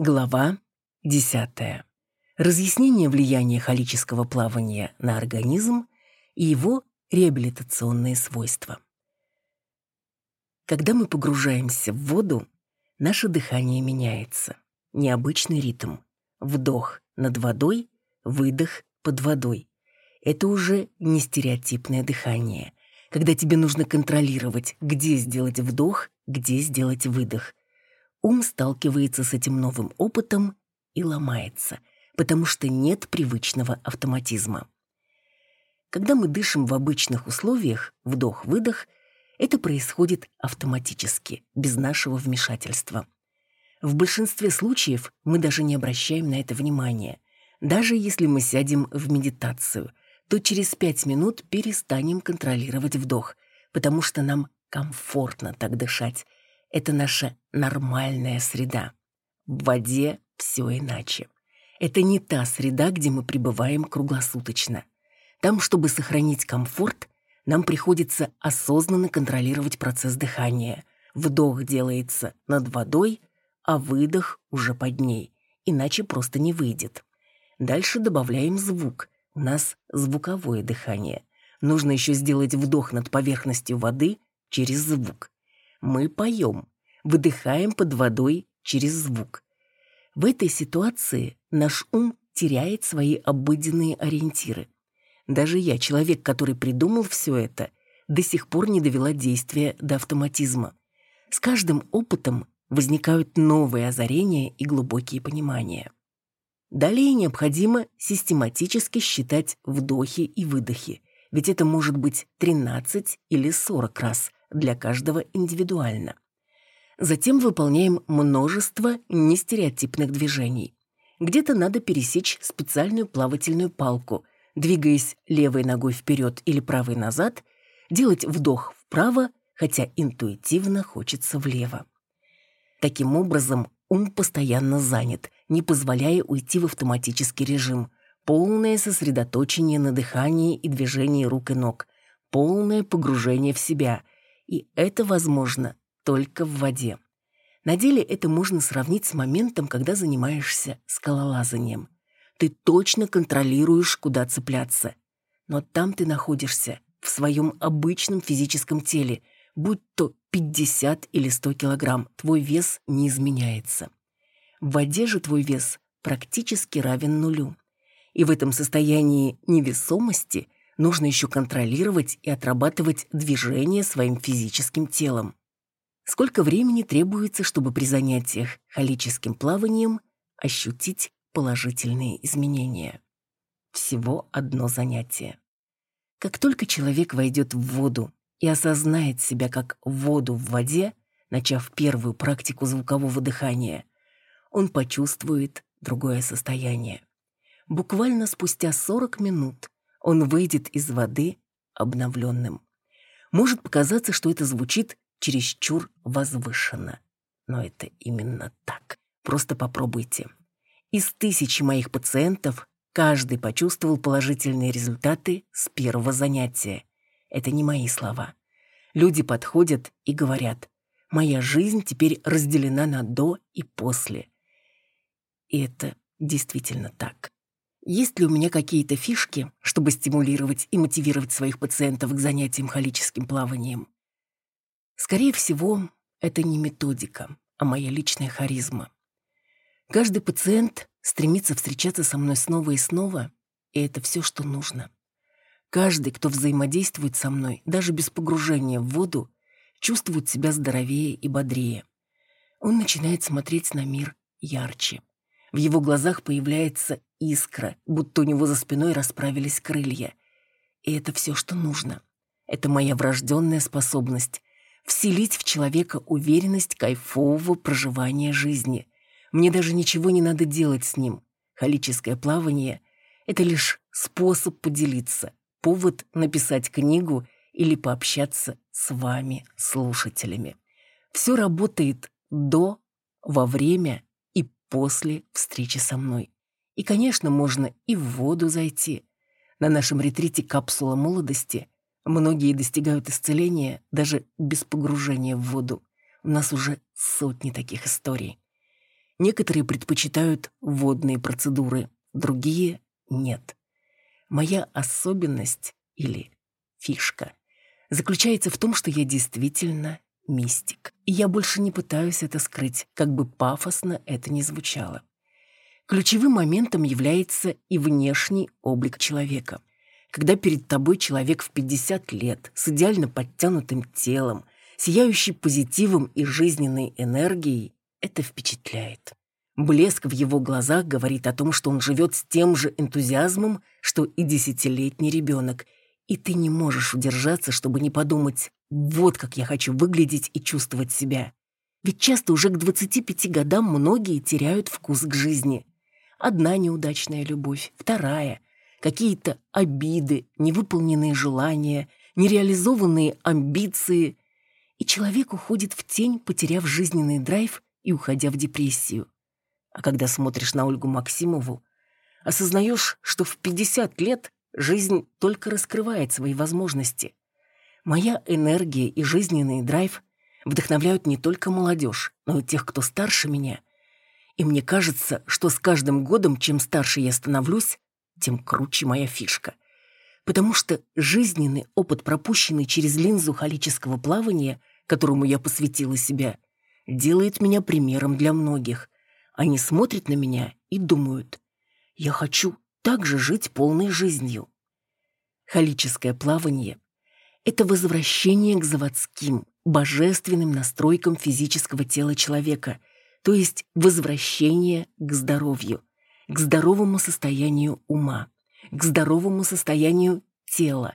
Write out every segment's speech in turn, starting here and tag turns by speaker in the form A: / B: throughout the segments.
A: Глава 10. Разъяснение влияния холического плавания на организм и его реабилитационные свойства. Когда мы погружаемся в воду, наше дыхание меняется. Необычный ритм. Вдох над водой, выдох под водой. Это уже не стереотипное дыхание, когда тебе нужно контролировать, где сделать вдох, где сделать выдох, ум сталкивается с этим новым опытом и ломается, потому что нет привычного автоматизма. Когда мы дышим в обычных условиях, вдох-выдох, это происходит автоматически, без нашего вмешательства. В большинстве случаев мы даже не обращаем на это внимания. Даже если мы сядем в медитацию, то через пять минут перестанем контролировать вдох, потому что нам комфортно так дышать, это наша нормальная среда. В воде все иначе. Это не та среда, где мы пребываем круглосуточно. Там, чтобы сохранить комфорт, нам приходится осознанно контролировать процесс дыхания. Вдох делается над водой, а выдох уже под ней, иначе просто не выйдет. Дальше добавляем звук. У нас звуковое дыхание. Нужно еще сделать вдох над поверхностью воды через звук мы поем, выдыхаем под водой через звук. В этой ситуации наш ум теряет свои обыденные ориентиры. Даже я, человек, который придумал все это, до сих пор не довела действия до автоматизма. С каждым опытом возникают новые озарения и глубокие понимания. Далее необходимо систематически считать вдохи и выдохи, ведь это может быть 13 или 40 раз, для каждого индивидуально. Затем выполняем множество нестереотипных движений. Где-то надо пересечь специальную плавательную палку, двигаясь левой ногой вперед или правой назад, делать вдох вправо, хотя интуитивно хочется влево. Таким образом, ум постоянно занят, не позволяя уйти в автоматический режим, полное сосредоточение на дыхании и движении рук и ног, полное погружение в себя – и это возможно только в воде. На деле это можно сравнить с моментом, когда занимаешься скалолазанием. Ты точно контролируешь, куда цепляться. Но там ты находишься в своем обычном физическом теле, будь то 50 или 100 килограмм, твой вес не изменяется. В воде же твой вес практически равен нулю. И в этом состоянии невесомости – нужно еще контролировать и отрабатывать движение своим физическим телом. Сколько времени требуется, чтобы при занятиях холическим плаванием ощутить положительные изменения? Всего одно занятие. Как только человек войдет в воду и осознает себя как воду в воде, начав первую практику звукового дыхания, он почувствует другое состояние. Буквально спустя 40 минут он выйдет из воды обновленным. Может показаться, что это звучит чересчур возвышенно. Но это именно так. Просто попробуйте. Из тысячи моих пациентов каждый почувствовал положительные результаты с первого занятия. Это не мои слова. Люди подходят и говорят, «Моя жизнь теперь разделена на «до» и «после». И это действительно так. Есть ли у меня какие-то фишки, чтобы стимулировать и мотивировать своих пациентов к занятиям холическим плаванием? Скорее всего, это не методика, а моя личная харизма. Каждый пациент стремится встречаться со мной снова и снова, и это все, что нужно. Каждый, кто взаимодействует со мной, даже без погружения в воду, чувствует себя здоровее и бодрее. Он начинает смотреть на мир ярче. В его глазах появляется искра, будто у него за спиной расправились крылья. И это все, что нужно. Это моя врожденная способность вселить в человека уверенность кайфового проживания жизни. Мне даже ничего не надо делать с ним. Холическое плавание — это лишь способ поделиться, повод написать книгу или пообщаться с вами, слушателями. Все работает до, во время после встречи со мной. И, конечно, можно и в воду зайти. На нашем ретрите «Капсула молодости» многие достигают исцеления даже без погружения в воду. У нас уже сотни таких историй. Некоторые предпочитают водные процедуры, другие — нет. Моя особенность или фишка заключается в том, что я действительно мистик. И я больше не пытаюсь это скрыть, как бы пафосно это ни звучало. Ключевым моментом является и внешний облик человека. Когда перед тобой человек в 50 лет с идеально подтянутым телом, сияющий позитивом и жизненной энергией, это впечатляет. Блеск в его глазах говорит о том, что он живет с тем же энтузиазмом, что и десятилетний ребенок, и ты не можешь удержаться, чтобы не подумать «вот как я хочу выглядеть и чувствовать себя». Ведь часто уже к 25 годам многие теряют вкус к жизни. Одна неудачная любовь, вторая, какие-то обиды, невыполненные желания, нереализованные амбиции. И человек уходит в тень, потеряв жизненный драйв и уходя в депрессию. А когда смотришь на Ольгу Максимову, осознаешь, что в 50 лет жизнь только раскрывает свои возможности. Моя энергия и жизненный драйв вдохновляют не только молодежь, но и тех, кто старше меня. И мне кажется, что с каждым годом, чем старше я становлюсь, тем круче моя фишка. Потому что жизненный опыт, пропущенный через линзу халического плавания, которому я посвятила себя, делает меня примером для многих, они смотрят на меня и думают, я хочу так же жить полной жизнью. Халическое плавание – это возвращение к заводским, божественным настройкам физического тела человека, то есть возвращение к здоровью, к здоровому состоянию ума, к здоровому состоянию тела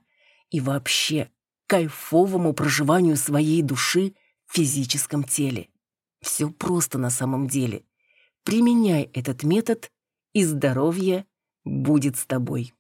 A: и вообще кайфовому проживанию своей души в физическом теле. Все просто на самом деле. Применяй этот метод, и здоровье будет с тобой.